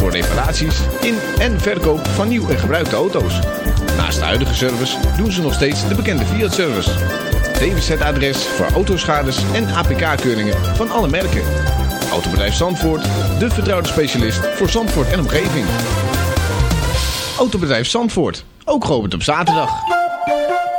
voor reparaties in en verkoop van nieuw en gebruikte auto's. Naast de huidige service doen ze nog steeds de bekende Fiat-service. DWZ-adres voor autoschades en APK-keuringen van alle merken. Autobedrijf Zandvoort, de vertrouwde specialist voor Zandvoort en omgeving. Autobedrijf Zandvoort, ook geopend op zaterdag.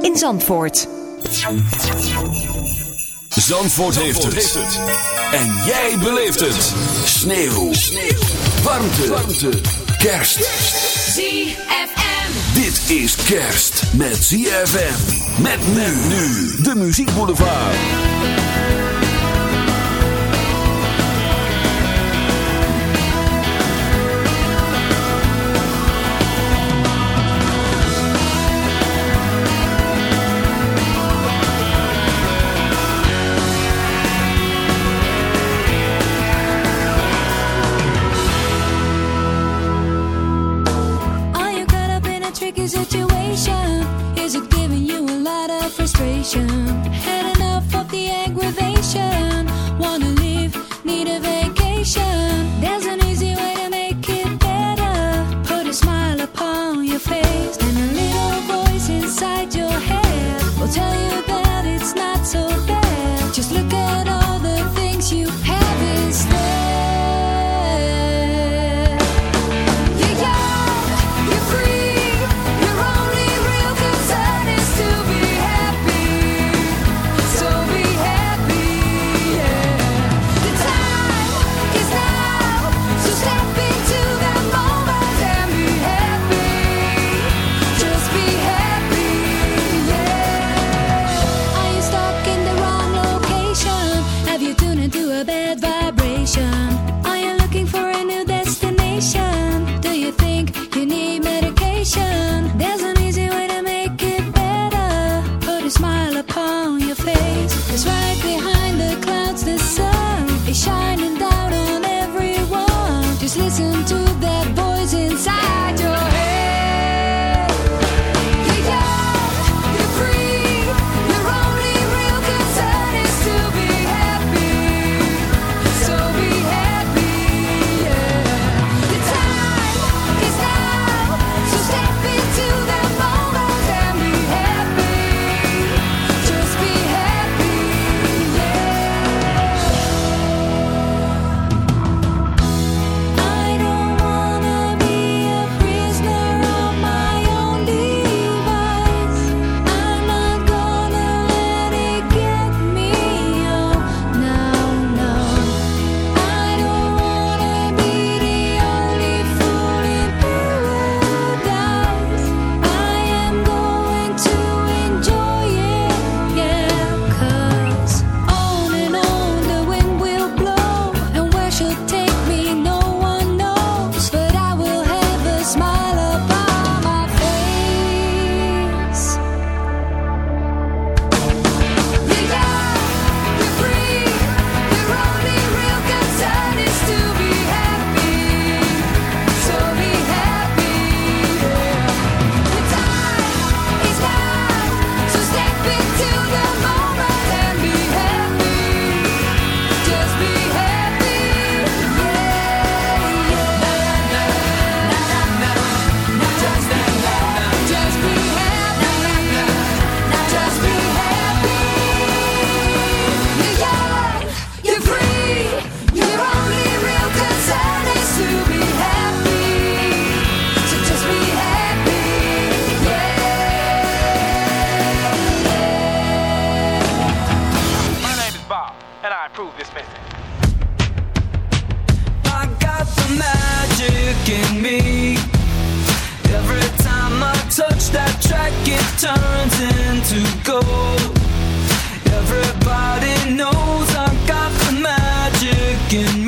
in Zandvoort. Zandvoort, heeft, het. En jij beleeft het. Sneeuw. Warmte. Warmte. Kerst. ZFM. Dit is kerst met ZFM. Met men nu. De Muziek Boulevard. I improve this message. I got the magic in me. Every time I touch that track, it turns into gold. Everybody knows I got the magic in me.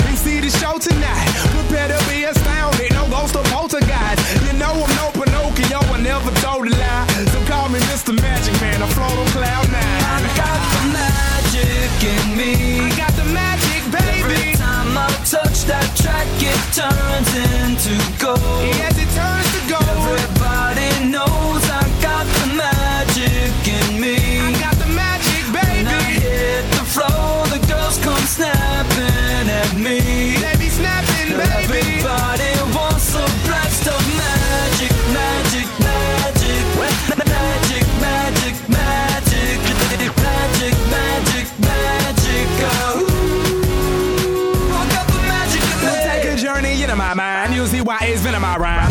show tonight. We better be astounded. No ghost or poltergeist. You know I'm no Pinocchio. I never told a lie. So call me Mr. Magic Man. I float on cloud nine. I got the magic in me. I got the magic, baby. Every time I touch that track, it turns into gold. Yes, it turns. My I?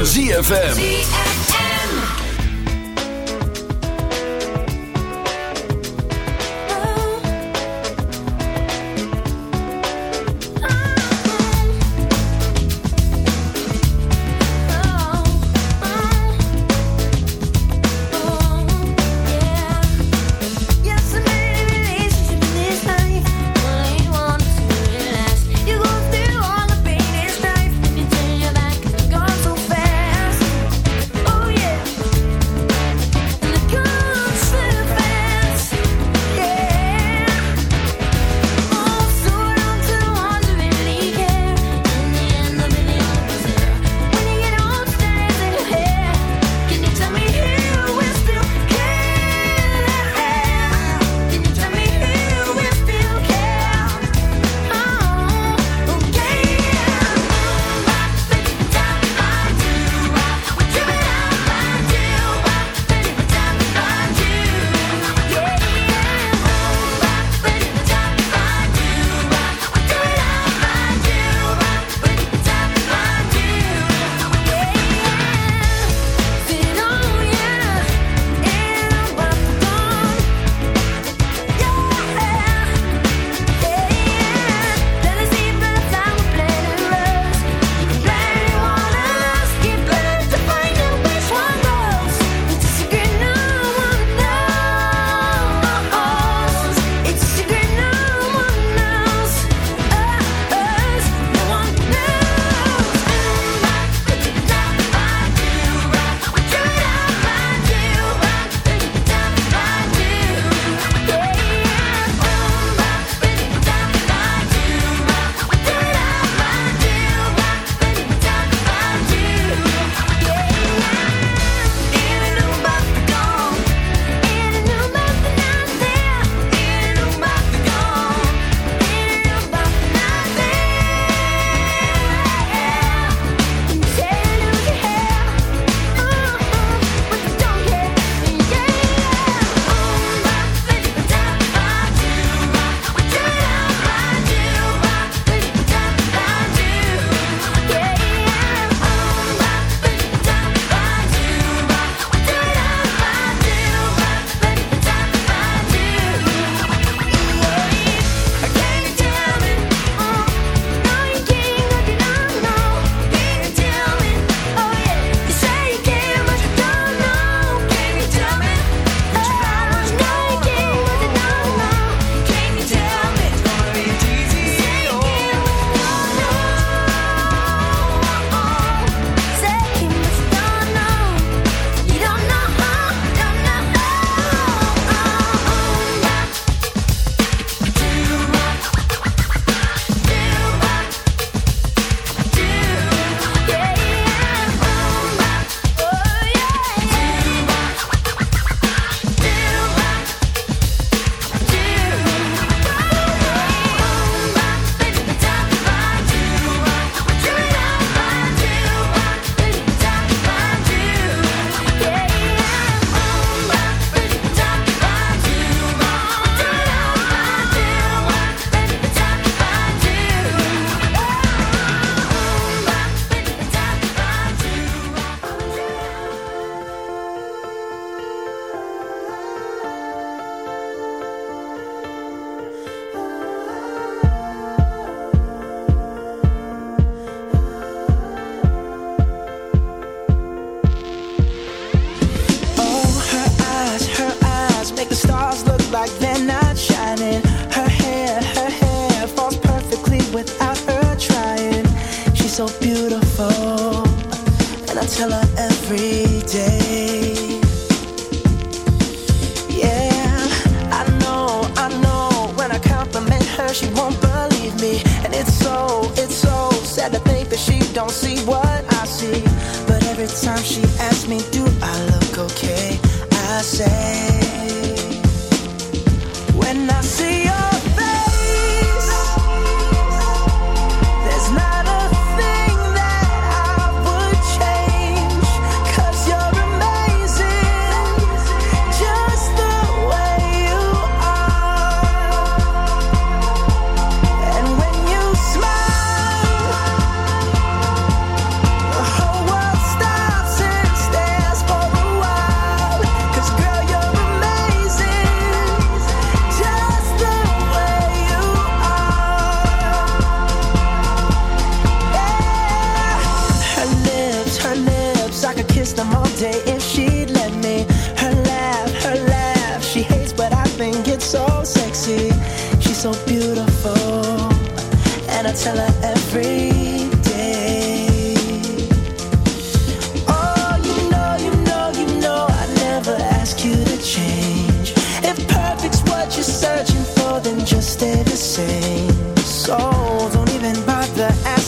Van ZFM.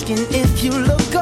asking if you look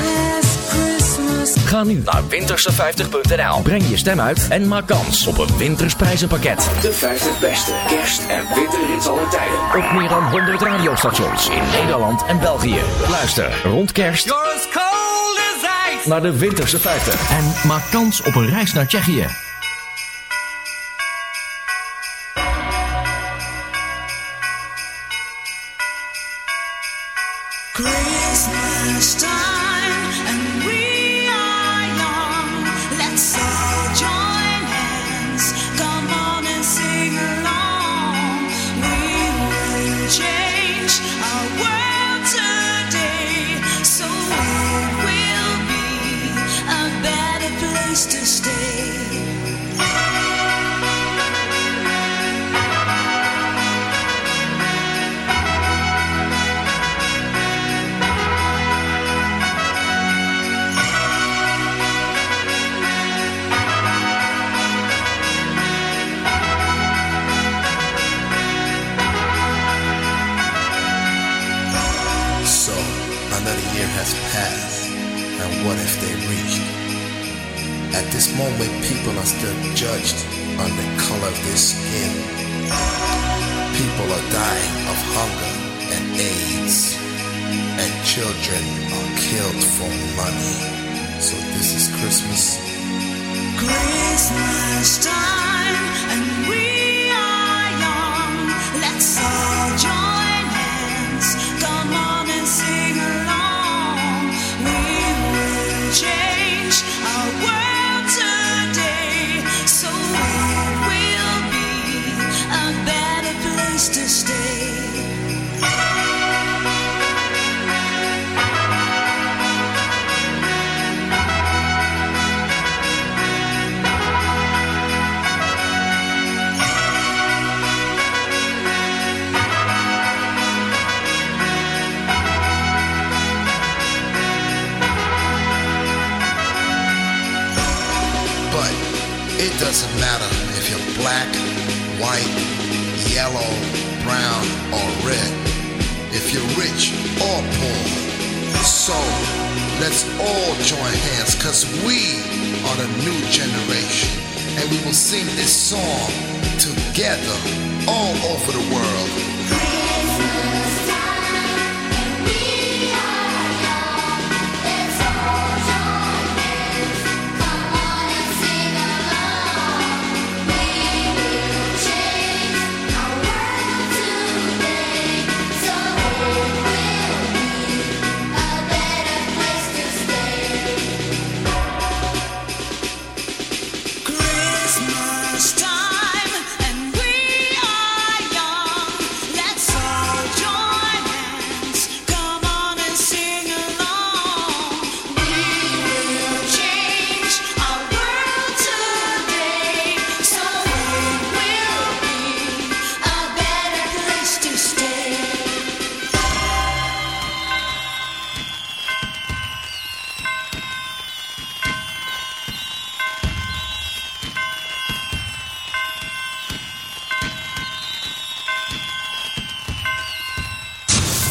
Ga nu naar winterse50.nl. Breng je stem uit en maak kans op een wintersprijzenpakket. De 50 beste kerst- en winterrits aller tijden. Op meer dan 100 radiostations in Nederland en België. Luister rond kerst. You're as cold as ice. Naar de Winterse 50. En maak kans op een reis naar Tsjechië.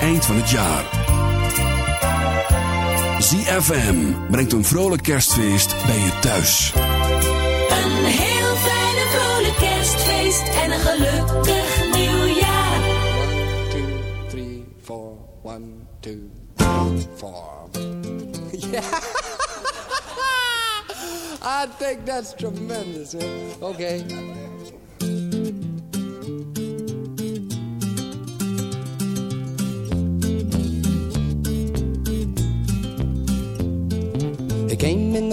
eind van het jaar. ZFM brengt een vrolijk kerstfeest bij je thuis. Een heel fijne vrolijk kerstfeest en een gelukkig nieuwjaar. 1, 2, 3, 4, 1, 2, 3, 4. Ja! I think that's tremendous. Oké.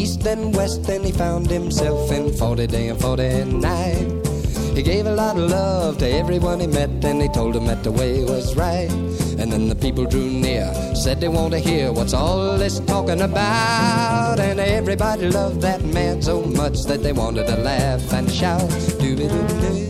East and west and he found himself in 40 day and 40 night. He gave a lot of love to everyone he met and he told them that the way was right. And then the people drew near, said they want to hear what's all this talking about. And everybody loved that man so much that they wanted to laugh and shout. But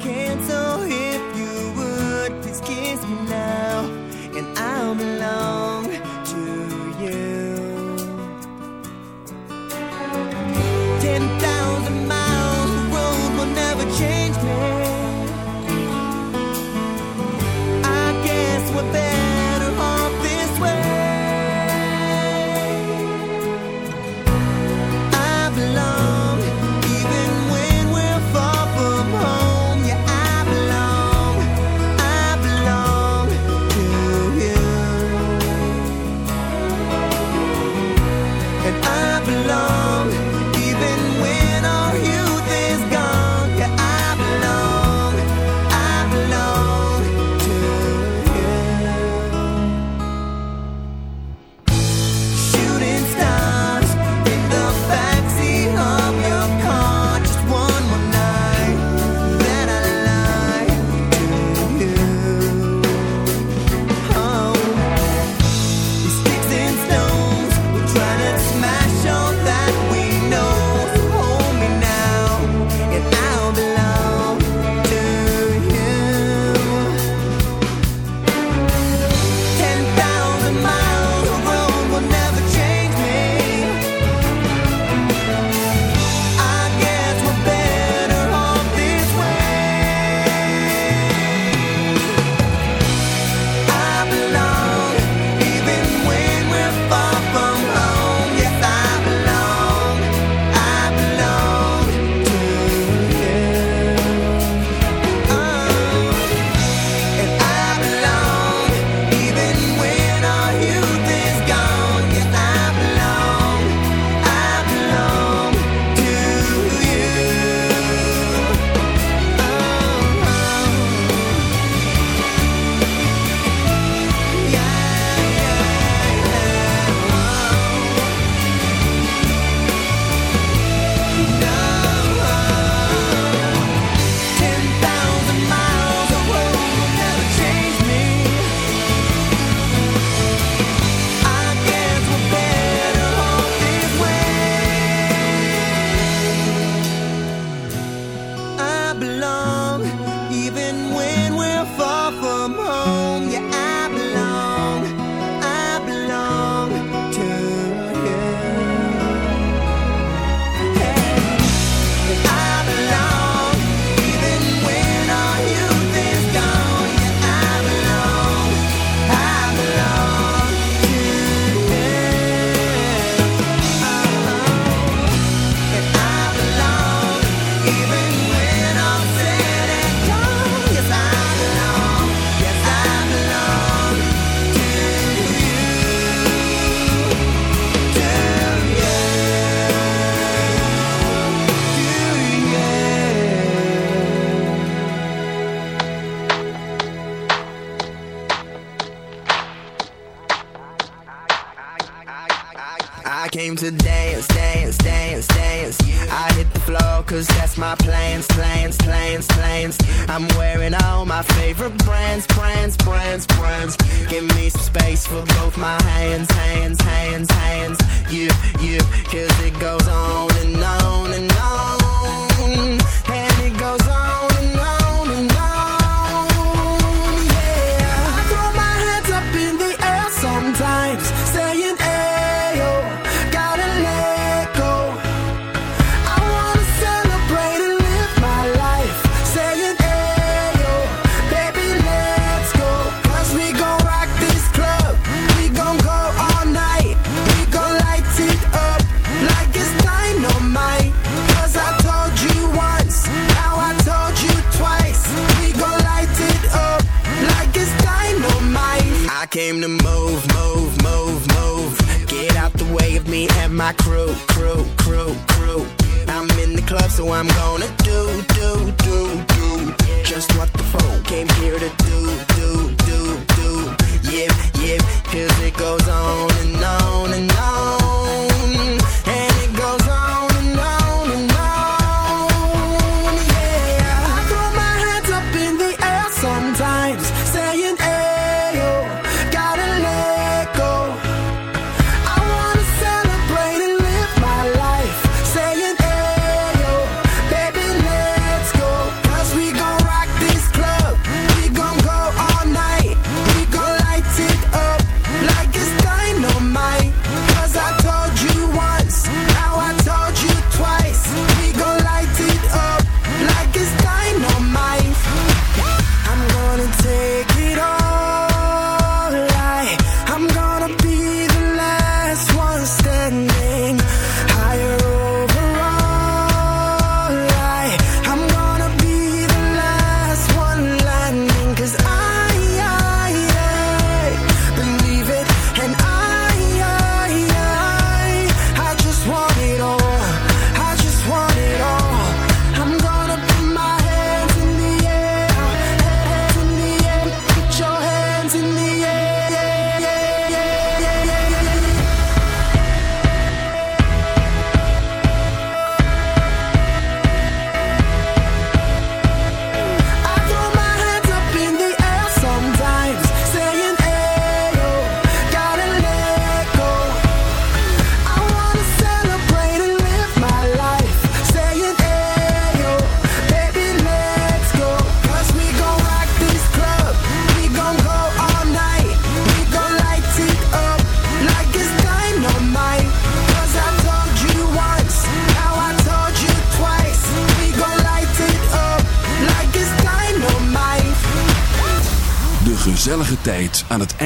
can't. So if you would, please kiss me now, and I'll belong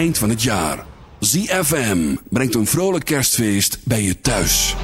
eind van het jaar. ZFM brengt een vrolijk kerstfeest bij je thuis.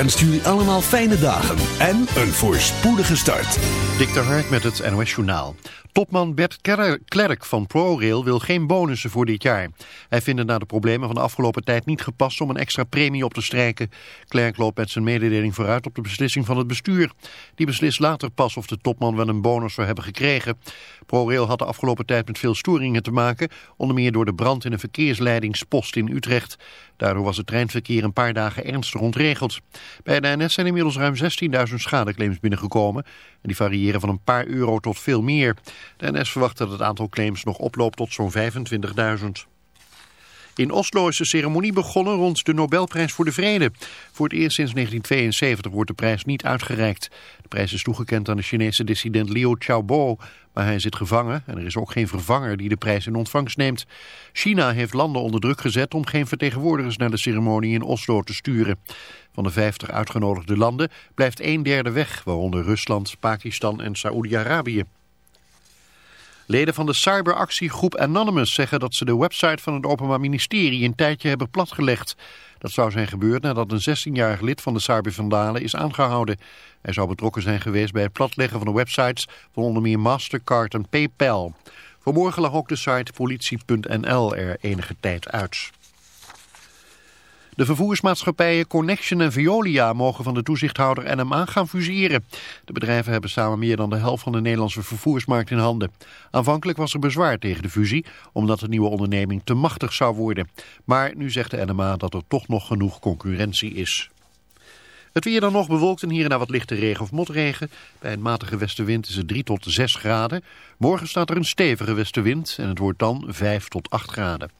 ZFM wenst jullie allemaal fijne dagen en een voorspoedige start. Dik de Hark met het NOS Journaal. Topman Bert Klerk van ProRail wil geen bonussen voor dit jaar. Hij vindt het na de problemen van de afgelopen tijd niet gepast om een extra premie op te strijken. Klerk loopt met zijn mededeling vooruit op de beslissing van het bestuur. Die beslist later pas of de topman wel een bonus zou hebben gekregen. ProRail had de afgelopen tijd met veel storingen te maken, onder meer door de brand in een verkeersleidingspost in Utrecht. Daardoor was het treinverkeer een paar dagen ernstig ontregeld. Bij de NS zijn inmiddels ruim 16.000 schadeclaims binnengekomen. En die variëren van een paar euro tot veel meer. De NS verwacht dat het aantal claims nog oploopt tot zo'n 25.000. In Oslo is de ceremonie begonnen rond de Nobelprijs voor de Vrede. Voor het eerst sinds 1972 wordt de prijs niet uitgereikt. De prijs is toegekend aan de Chinese dissident Liu Xiaobo, maar hij zit gevangen en er is ook geen vervanger die de prijs in ontvangst neemt. China heeft landen onder druk gezet om geen vertegenwoordigers naar de ceremonie in Oslo te sturen. Van de 50 uitgenodigde landen blijft een derde weg, waaronder Rusland, Pakistan en Saoedi-Arabië. Leden van de cyberactiegroep Anonymous zeggen dat ze de website van het Openbaar Ministerie een tijdje hebben platgelegd. Dat zou zijn gebeurd nadat een 16-jarig lid van de cybervandalen is aangehouden. Hij zou betrokken zijn geweest bij het platleggen van de websites van onder meer Mastercard en PayPal. Vanmorgen lag ook de site politie.nl er enige tijd uit. De vervoersmaatschappijen Connection en Veolia mogen van de toezichthouder NMA gaan fuseren. De bedrijven hebben samen meer dan de helft van de Nederlandse vervoersmarkt in handen. Aanvankelijk was er bezwaar tegen de fusie, omdat de nieuwe onderneming te machtig zou worden. Maar nu zegt de NMA dat er toch nog genoeg concurrentie is. Het weer dan nog bewolkt en hier en daar wat lichte regen of motregen. Bij een matige westenwind is het 3 tot 6 graden. Morgen staat er een stevige westenwind en het wordt dan 5 tot 8 graden.